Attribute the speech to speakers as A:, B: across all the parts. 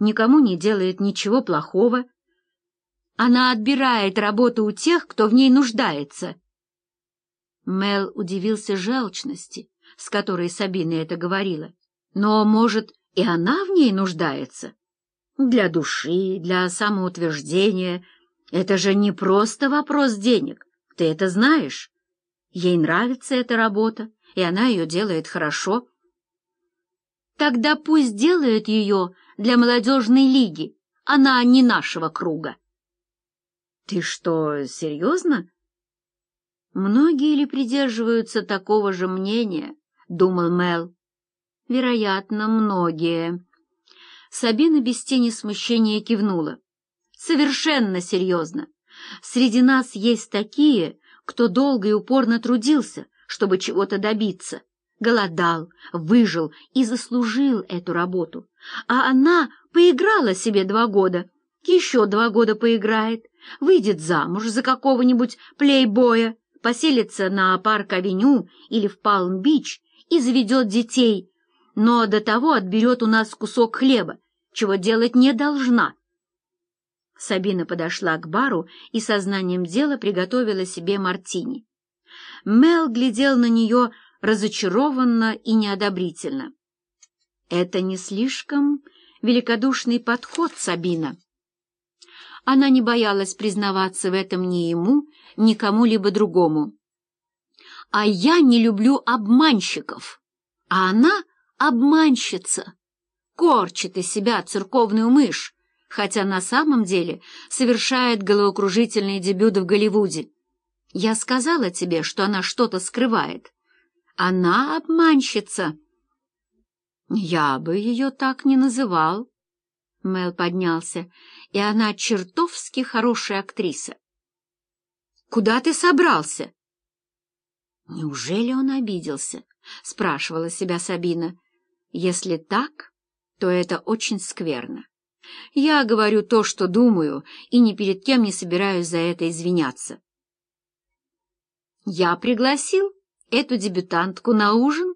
A: никому не делает ничего плохого. Она отбирает работу у тех, кто в ней нуждается. Мел удивился желчности, с которой Сабина это говорила. Но, может, и она в ней нуждается? Для души, для самоутверждения. Это же не просто вопрос денег. Ты это знаешь. Ей нравится эта работа, и она ее делает хорошо. Тогда пусть делает ее для молодежной лиги. Она не нашего круга. Ты что, серьезно? Многие ли придерживаются такого же мнения, думал Мел. Вероятно, многие. Сабина без тени смущения кивнула. Совершенно серьезно. Среди нас есть такие, кто долго и упорно трудился, чтобы чего-то добиться, голодал, выжил и заслужил эту работу. А она поиграла себе два года, еще два года поиграет, выйдет замуж за какого-нибудь плейбоя, поселится на парк-авеню или в Палм-Бич и заведет детей, но до того отберет у нас кусок хлеба, чего делать не должна. Сабина подошла к бару и сознанием дела приготовила себе мартини. Мел глядел на нее разочарованно и неодобрительно. «Это не слишком великодушный подход, Сабина». Она не боялась признаваться в этом ни ему, ни кому-либо другому. «А я не люблю обманщиков, а она обманщица, корчит из себя церковную мышь, хотя на самом деле совершает головокружительный дебют в Голливуде. Я сказала тебе, что она что-то скрывает. Она обманщица. Я бы ее так не называл. Мел поднялся, и она чертовски хорошая актриса. Куда ты собрался? Неужели он обиделся? Спрашивала себя Сабина. Если так, то это очень скверно. Я говорю то, что думаю, и ни перед кем не собираюсь за это извиняться. Я пригласил эту дебютантку на ужин,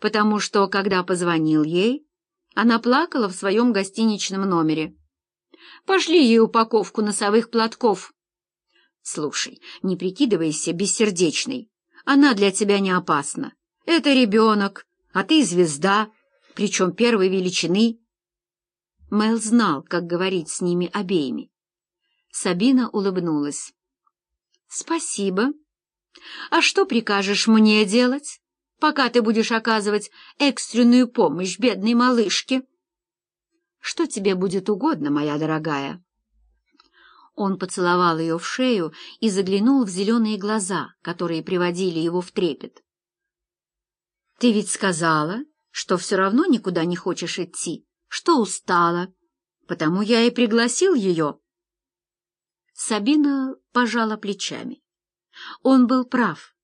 A: потому что, когда позвонил ей, она плакала в своем гостиничном номере. Пошли ей упаковку носовых платков. Слушай, не прикидывайся бессердечной. Она для тебя не опасна. Это ребенок, а ты звезда, причем первой величины. Мэл знал, как говорить с ними обеими. Сабина улыбнулась. «Спасибо. А что прикажешь мне делать, пока ты будешь оказывать экстренную помощь бедной малышке?» «Что тебе будет угодно, моя дорогая?» Он поцеловал ее в шею и заглянул в зеленые глаза, которые приводили его в трепет. «Ты ведь сказала, что все равно никуда не хочешь идти?» что устала, потому я и пригласил ее. Сабина пожала плечами. Он был прав,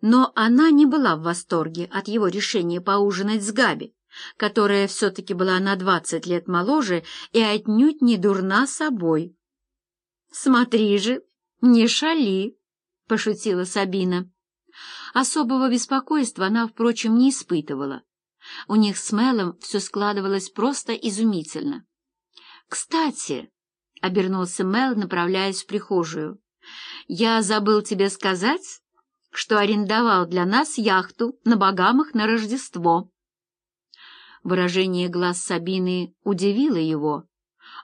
A: но она не была в восторге от его решения поужинать с Габи, которая все-таки была на двадцать лет моложе и отнюдь не дурна собой. «Смотри же, не шали!» — пошутила Сабина. Особого беспокойства она, впрочем, не испытывала. У них с Мелом все складывалось просто изумительно. «Кстати», — обернулся Мел, направляясь в прихожую, — «я забыл тебе сказать, что арендовал для нас яхту на Багамах на Рождество». Выражение глаз Сабины удивило его.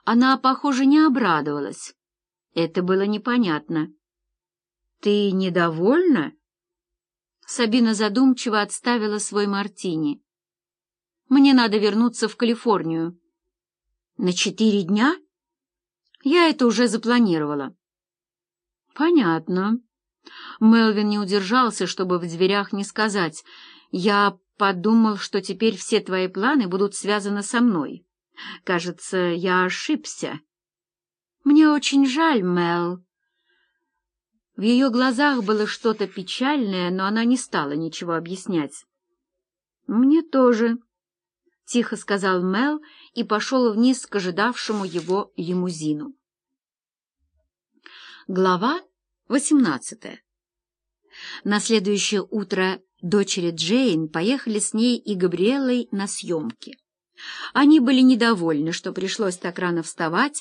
A: Она, похоже, не обрадовалась. Это было непонятно. «Ты недовольна?» Сабина задумчиво отставила свой мартини. Мне надо вернуться в Калифорнию. На четыре дня? Я это уже запланировала. Понятно. Мелвин не удержался, чтобы в дверях не сказать. Я подумал, что теперь все твои планы будут связаны со мной. Кажется, я ошибся. Мне очень жаль, Мел. В ее глазах было что-то печальное, но она не стала ничего объяснять. Мне тоже, — тихо сказал Мел и пошел вниз к ожидавшему его лимузину. Глава восемнадцатая На следующее утро дочери Джейн поехали с ней и Габриэлой на съемки. Они были недовольны, что пришлось так рано вставать,